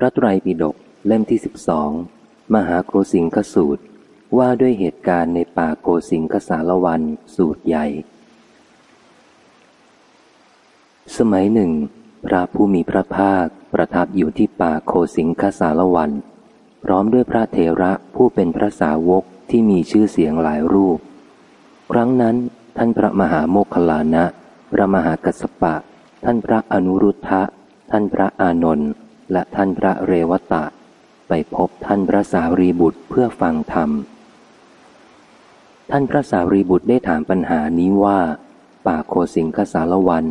พระไตรปิฎกเล่มที่สิบสองมหาโกสิงคสูตร ว่าด้วยเหตุการณ์ในป่าโกสิงคสารวันสูตรใหญ่ สมัยหนึ่ง พระผู้มีพระภาคประทับอยู่ที่ป่าโคสิงคสารวัน พร้อมด้วยพระเถระผู้เป็นพระสาวกที่มีชื่อเสียงหลายรูป ครั้งนั้นท่านพระมหาโมคคลานะ พระมหากัสปะ ท่านพระอนุรุทธะ ท่านพระอานนท์ และท่านพระเรวตะ ไปพบท่านพระสารีบุตรเพื่อฟังธรรม ท่านพระสารีบุตรได้ถามปัญหานี้ว่า ป่าโคสิงคสารวัน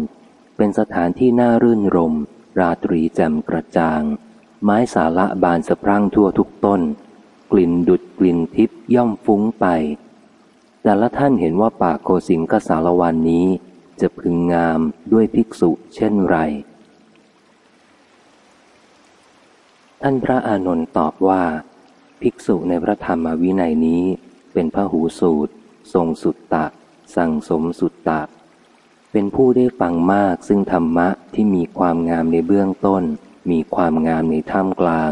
เป็นสถานที่น่ารื่นรม ราตรีแจ่มกระจ่าง ไม้สาละบานสะพรั่งทั่วทุกต้น กลิ่นดุดกลิ่นทิพย่อมฟุ้งไป แต่ละท่านเห็นว่าป่าโคสิงคสารวันนี้จะพึงงามด้วยภิกษุเช่นไร ท่านพระอานนท์ตอบว่า ภิกษุในพระธรรมวินัยนี้ เป็นพระหูสูตร ทรงสุตตะ สั่งสมสุตตะ เป็นผู้ได้ฟังมากซึ่งธรรมะที่มีความงามในเบื้องต้น มีความงามในท่ามกลาง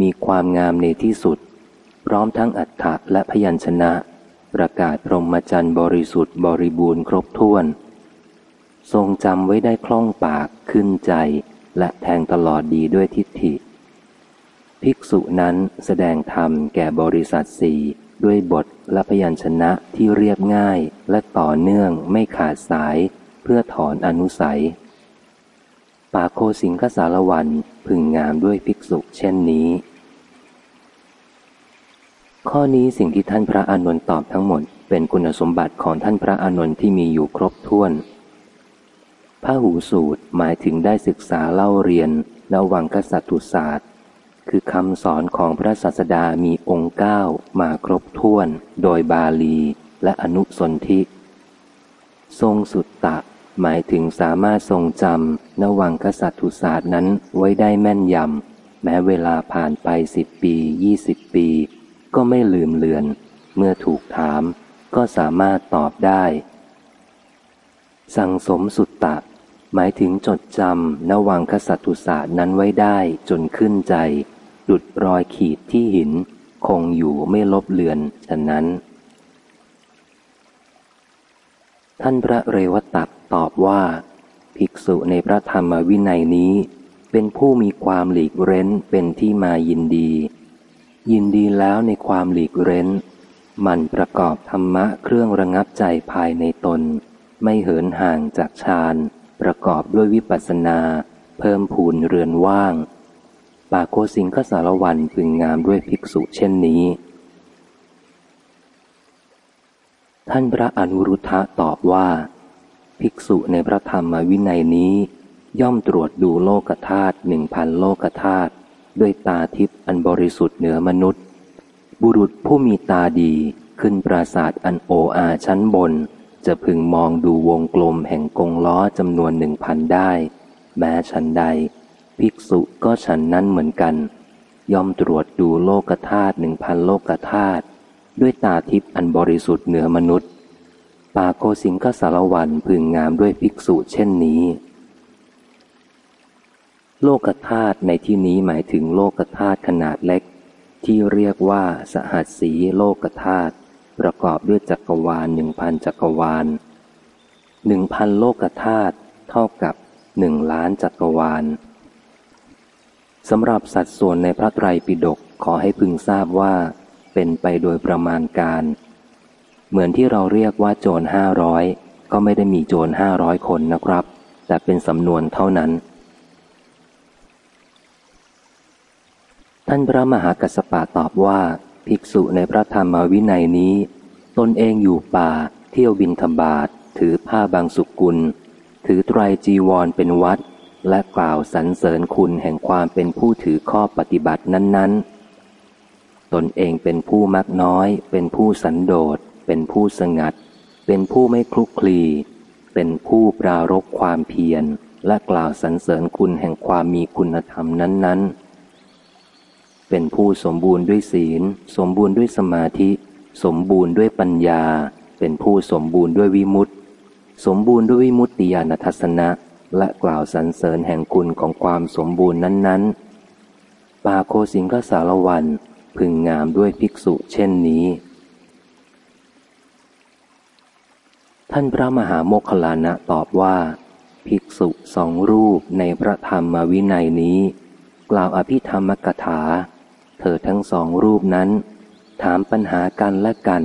มีความงามในที่สุด พร้อมทั้งอัฏฐะและพยัญชนะ ประกาศพรหมจรรย์บริสุทธิ์บริบูรณ์ครบถ้วน ทรงจำไว้ได้คล่องปากขึ้นใจ และแทงตลอดดีด้วยทิฏฐิ ภิกษุนั้นแสดงธรรมแก่บริษัทสี่ด้วยบทและพยัญชนะที่เรียบง่ายและต่อเนื่องไม่ขาดสายเพื่อถอนอนุสัย ปาโคสิงคสารวันพึงงามด้วยภิกษุเช่นนี้ ข้อนี้สิ่งที่ท่านพระอานนท์ตอบทั้งหมด เป็นคุณสมบัติของท่านพระอานนท์ที่มีอยู่ครบถ้วนพระหูสูตรหมายถึงได้ศึกษาเล่าเรียนระวังกษัตริย์ศาสตร์ คือคำสอนของพระศาสดามีองค์เก้ามาครบถ้วน โดยบาลีและอนุสนธิ ทรงสุตตะ หมายถึงสามารถทรงจำนวังกษัตริย์ศาสตร์นั้นไว้ได้แม่นยำ แม้เวลาผ่านไปสิบปียี่สิบปี ก็ไม่ลืมเลือน เมื่อถูกถาม ก็สามารถตอบได้ สั่งสมสุตตะ หมายถึงจดจำนวังกษัตริย์ศาสตร์นั้นไว้ได้จนขึ้นใจ ดุดรอยขีดที่หิน คงอยู่ไม่ลบเลือนฉะนั้น ท่านพระเรวตักตอบว่า ภิกษุในพระธรรมวินัยนี้ เป็นผู้มีความหลีกเร้นเป็นที่มายินดี ยินดีแล้วในความหลีกเร้น มันประกอบธรรมะเครื่องระงับใจภายในตน ไม่เหินห่างจากฌานประกอบด้วยวิปัสสนา เพิ่มพูนเรือนว่าง ป่าโคสิงคสารวันพึงงามด้วยภิกษุเช่นนี้ ท่านพระอนุรุทธะตอบว่า ภิกษุในพระธรรมวินัยนี้ ย่อมตรวจดูโลกธาตุหนึ่งพันโลกธาตุด้วยตาทิพย์อันบริสุทธิ์เหนือมนุษย์ บุรุษผู้มีตาดีขึ้นปราศาสตร์อันโออาชั้นบน จะพึงมองดูวงกลมแห่งกงล้อจำนวนหนึ่งพันได้ แม้ชั้นใด ภิกษุก็ฉันนั้นเหมือนกัน ย่อมตรวจดูโลกธาตุหนึ่งพันโลกธาตุด้วยตาทิพย์อันบริสุทธิ์เหนือมนุษย์ ปาโกสิงก็สารวันพึงงามด้วยภิกษุเช่นนี้ โลกธาตุในที่นี้หมายถึงโลกธาตุขนาดเล็ก ที่เรียกว่าสหัสสีโลกธาตุประกอบด้วยจักรวาลหนึ่งพันจักรวาลหนึ่งพันโลกธาตุเท่ากับหนึ่งล้านจักรวาล สำหรับสัดส่วนในพระไตรปิฎกขอให้พึงทราบว่า เป็นไปโดยประมาณการ เหมือนที่เราเรียกว่าโจรห้าร้อยก็ไม่ได้มีโจรห้าร้อยคนนะครับ แต่เป็นสำนวนเท่านั้น ท่านพระมหากัสปะตอบว่า ภิกษุในพระธรรมวินัยนี้ ตนเองอยู่ป่า เที่ยวบินธบาตถือผ้าบางสุกุล ถือไตรจีวรเป็นวัด และกล่าวสรรเสริญคุณแห่งความเป็นผู้ถือข้อปฏิบัตินั้น ๆ ตนเองเป็นผู้มักน้อย เป็นผู้สันโดษ เป็นผู้สงัด เป็นผู้ไม่คลุกคลี เป็นผู้ปรารกความเพียร และกล่าวสรรเสริญคุณแห่งความมีคุณธรรมนั้น ๆ เป็นผู้สมบูรณ์ด้วยศีล สมบูรณ์ด้วยสมาธิ สมบูรณ์ด้วยปัญญา เป็นผู้สมบูรณ์ด้วยวิมุตติ สมบูรณ์ด้วยวิมุตติญาณทัศนะ และกล่าวสรรเสริญแห่งคุณของความสมบูรณ์นั้น ๆปาโคสิงคสารวันพึงงามด้วยภิกษุเช่นนี้ ท่านพระมหาโมคคลานะตอบว่า ภิกษุสองรูปในพระธรรมวินัยนี้ กล่าวอภิธรรมกถา เธอทั้งสองรูปนั้น ถามปัญหากันและกัน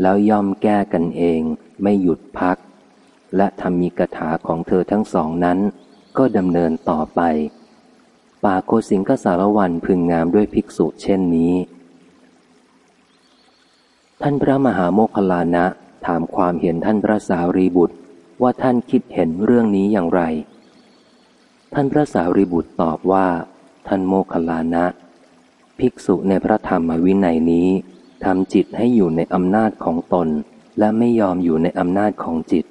แล้วย่อมแก้กันเองไม่หยุดพัก และธรรมีกถาของเธอทั้งสองนั้น ก็ดำเนินต่อไป ป่าโกสิงกสารวันพึงงามด้วยภิกษุเช่นนี้ ท่านพระมหาโมคลานะถามความเห็นท่านพระสารีบุตรว่าท่านคิดเห็นเรื่องนี้อย่างไร ท่านพระสารีบุตรตอบว่า ท่านโมคลานะ ภิกษุในพระธรรมวินัยนี้ทำจิตให้อยู่ในอำนาจของตน และไม่ยอมอยู่ในอำนาจของจิต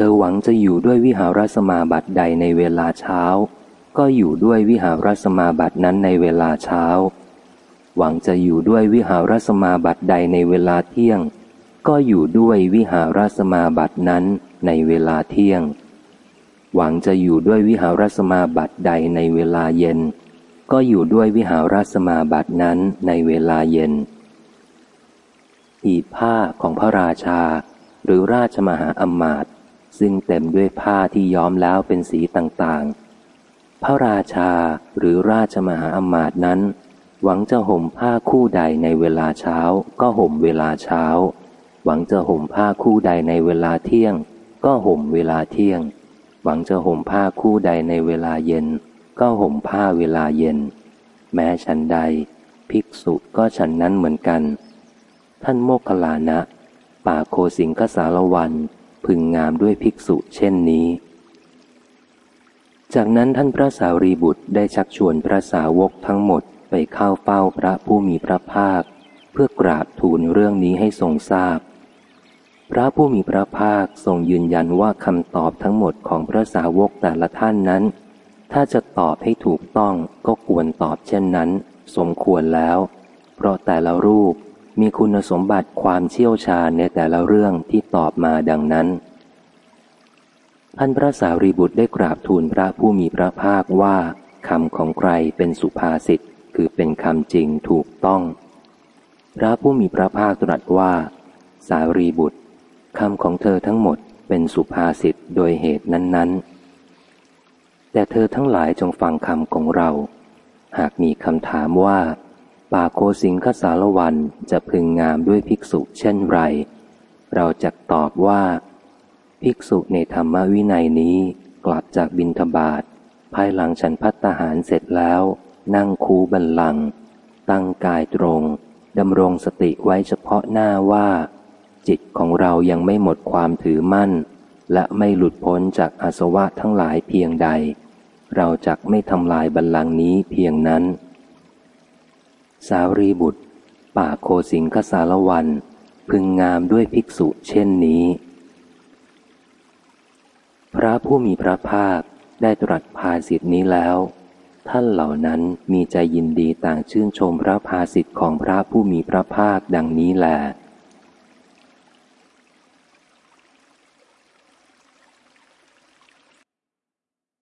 ธอหวังจะอยู่ด้วยวิหารสมาบัติใดในเวลาเช้า ก็อยู่ด้วยวิหารสมาบัตินั้นในเวลาเช้า หวังจะอยู่ด้วยวิหารสมาบัติใดในเวลาเที่ยง ก็อยู่ด้วยวิหารสมาบัตินั้นในเวลาเที่ยง หวังจะอยู่ด้วยวิหารสมาบัติใดในเวลาเย็น ก็อยู่ด้วยวิหารสมาบัตินั้นในเวลาเย็นอีผ้าของพระราชา หรือราชมหาอมาตย์ ซึ่งเต็มด้วยผ้าที่ย้อมแล้วเป็นสีต่างๆ พระราชาหรือราชมหาอมาตย์นั้น หวังจะห่มผ้าคู่ใดในเวลาเช้า ก็ห่มเวลาเช้า หวังจะห่มผ้าคู่ใดในเวลาเที่ยง ก็ห่มเวลาเที่ยง หวังจะห่มผ้าคู่ใดในเวลาเย็น ก็ห่มผ้าเวลาเย็น แม้ฉันใด ภิกษุก็ฉันนั้นเหมือนกัน ท่านโมคคลานะ ป่าโคสิงคสารวัน พึงงามด้วยภิกษุเช่นนี้ จากนั้นท่านพระสารีบุตรได้ชักชวนพระสาวกทั้งหมดไปเข้าเฝ้าพระผู้มีพระภาค เพื่อกราบทูลเรื่องนี้ให้ทรงทราบพพระผู้มีพระภาคทรงยืนยันว่าคำตอบทั้งหมดของพระสาวกแต่ละท่านนั้น ถ้าจะตอบให้ถูกต้องก็ควรตอบเช่นนั้น สมควรแล้ว เพราะแต่ละรูป มีคุณสมบัติความเชี่ยวชาญในแต่ละเรื่องที่ตอบมาดังนั้นท่านพระสารีบุตรได้กราบทูลพระผู้มีพระภาคว่าคำของใครเป็นสุภาษิตคือเป็นคำจริงถูกต้อง พระผู้มีพระภาคตรัสว่า สารีบุตรคำของเธอทั้งหมดเป็นสุภาษิตโดยเหตุนั้นๆ แต่เธอทั้งหลายจงฟังคำของเรา หากมีคำถามว่า ปาโคสิงคสารวันจะพึงงามด้วยภิกษุเช่นไร เราจะตอบว่า ภิกษุในธรรมวินัยนี้กลับจากบินทบาทภายหลังฉันพัตหารเสร็จแล้ว นั่งคูบันลัง ตั้งกายตรงดำรงสติไว้เฉพาะหน้าว่า จิตของเรายังไม่หมดความถือมั่น และไม่หลุดพ้นจากอาสวะทั้งหลายเพียงใด เราจักไม่ทำลายบันลังนี้เพียงนั้น สารีบุตร ป่าโคสิงคสารวัน พึงงามด้วยภิกษุเช่นนี้ พระผู้มีพระภาคได้ตรัสภาสิทธินี้แล้ว ท่านเหล่านั้นมีใจยินดีต่างชื่นชมพระภาสิทธิ์ของพระผู้มีพระภาคดังนี้แหละ